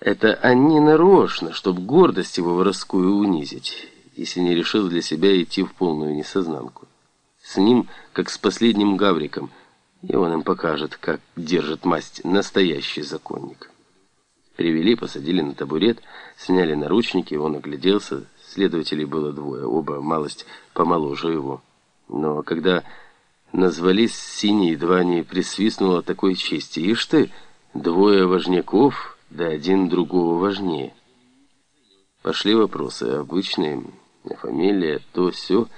Это они нарочно, чтоб гордость его воровскую унизить, если не решил для себя идти в полную несознанку. С ним, как с последним гавриком, и он им покажет, как держит масть настоящий законник. Привели, посадили на табурет, сняли наручники, он огляделся, следователей было двое, оба малость помоложе его. Но когда назвались синий, едва не присвистнуло такой чести. Ишь ты, двое важняков, да один другого важнее. Пошли вопросы, обычные, фамилия, то все.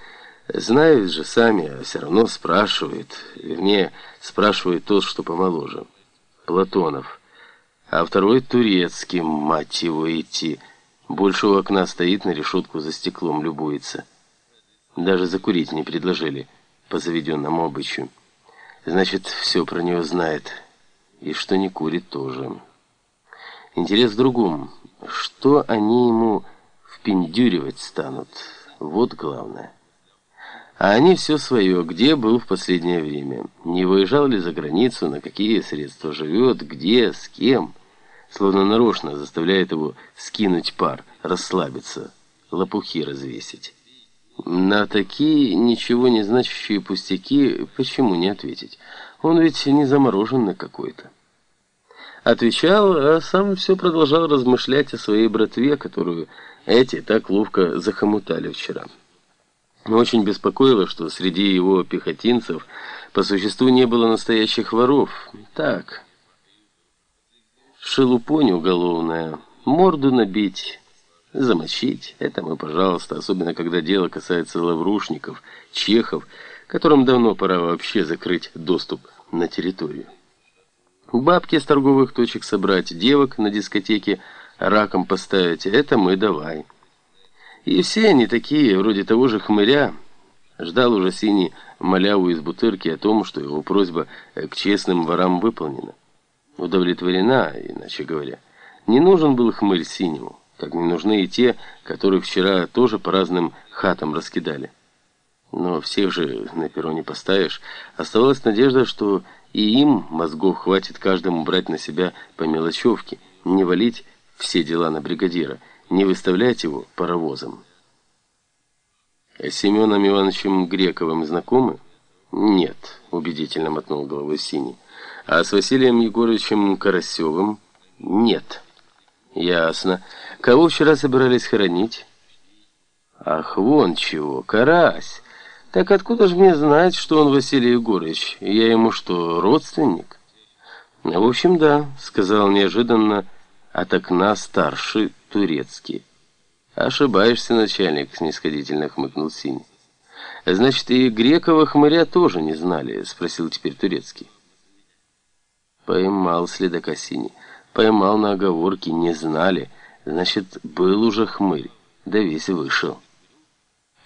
Знают же сами, а все равно спрашивают. Вернее, спрашивает тот, что помоложе. Платонов. А второй турецкий, мать его, идти. Больше у окна стоит, на решетку за стеклом любуется. Даже закурить не предложили, по заведенному обычаю. Значит, все про нее знает. И что не курит тоже. Интерес в другом. Что они ему впендюривать станут? Вот главное. А они все свое, где был в последнее время. Не выезжал ли за границу, на какие средства живет, где, с кем. Словно нарочно заставляет его скинуть пар, расслабиться, лопухи развесить. На такие ничего не значащие пустяки почему не ответить? Он ведь не замороженный какой-то. Отвечал, а сам все продолжал размышлять о своей братве, которую эти так ловко захомутали вчера. Очень беспокоило, что среди его пехотинцев по существу не было настоящих воров. Так, шелупонь уголовная, морду набить, замочить. Это мы, пожалуйста, особенно когда дело касается лаврушников, чехов, которым давно пора вообще закрыть доступ на территорию. Бабки с торговых точек собрать, девок на дискотеке раком поставить, это мы давай. И все они такие, вроде того же хмыря, ждал уже синий маляву из бутырки о том, что его просьба к честным ворам выполнена. Удовлетворена, иначе говоря. Не нужен был хмырь синему, как не нужны и те, которых вчера тоже по разным хатам раскидали. Но всех же на перо не поставишь. Оставалась надежда, что и им мозгов хватит каждому брать на себя по мелочевке, не валить все дела на бригадира, не выставлять его паровозом. С Семеном Ивановичем Грековым знакомы? Нет, убедительно мотнул головой Синий. А с Василием Егоровичем Карасевым? Нет. Ясно. Кого вчера собирались хоронить? Ах, вон чего, Карась. Так откуда же мне знать, что он Василий Егорович? Я ему что, родственник? В общем, да, сказал неожиданно от окна старший турецкий. Ошибаешься, начальник, снисходительно хмыкнул Синь. Значит, и Грекова хмыря тоже не знали, спросил теперь турецкий. Поймал следака Синий. Поймал на оговорке, не знали. Значит, был уже хмырь, да весь вышел.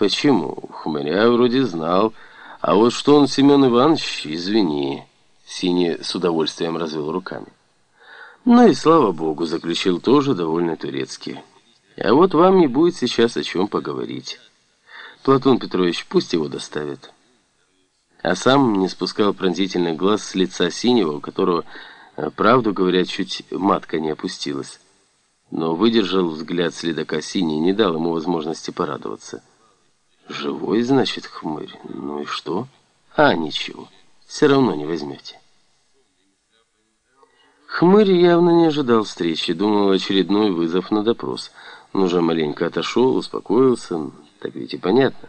Почему? Хмыря вроде знал. А вот что он, Семен Иванович, извини. Синий с удовольствием развел руками. Ну и слава богу, заключил тоже довольно турецкий. А вот вам не будет сейчас о чем поговорить. Платон Петрович, пусть его доставят. А сам не спускал пронзительный глаз с лица синего, у которого, э, правду говоря, чуть матка не опустилась. Но выдержал взгляд следака синий, не дал ему возможности порадоваться. Живой, значит, хмырь. Ну и что? А, ничего. Все равно не возьмете. Хмырь явно не ожидал встречи, думал очередной вызов на допрос. Он уже маленько отошел, успокоился, так ведь и понятно.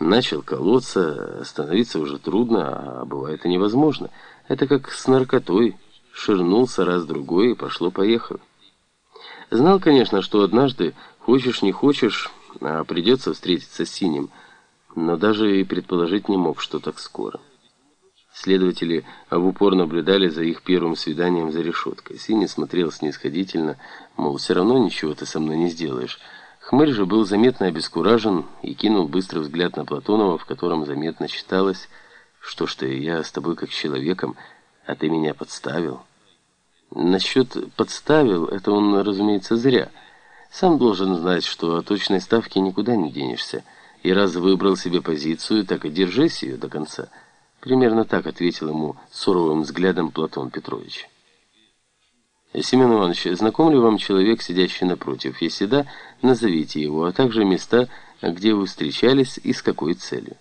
Начал колоться, остановиться уже трудно, а бывает и невозможно. Это как с наркотой. Ширнулся раз-другой и пошло-поехало. Знал, конечно, что однажды, хочешь не хочешь, а придется встретиться с Синим, но даже и предположить не мог, что так скоро. Следователи в упор наблюдали за их первым свиданием за решеткой. Синий смотрел снисходительно, мол, все равно ничего ты со мной не сделаешь. Хмырь же был заметно обескуражен и кинул быстрый взгляд на Платонова, в котором заметно читалось, что ж ты, я с тобой как человеком, а ты меня подставил. Насчет «подставил» это он, разумеется, зря – сам должен знать, что от точной ставки никуда не денешься. И раз выбрал себе позицию, так и держись ее до конца. Примерно так ответил ему суровым взглядом Платон Петрович. Семен Иванович, знаком ли вам человек, сидящий напротив? Если да, назовите его, а также места, где вы встречались и с какой целью.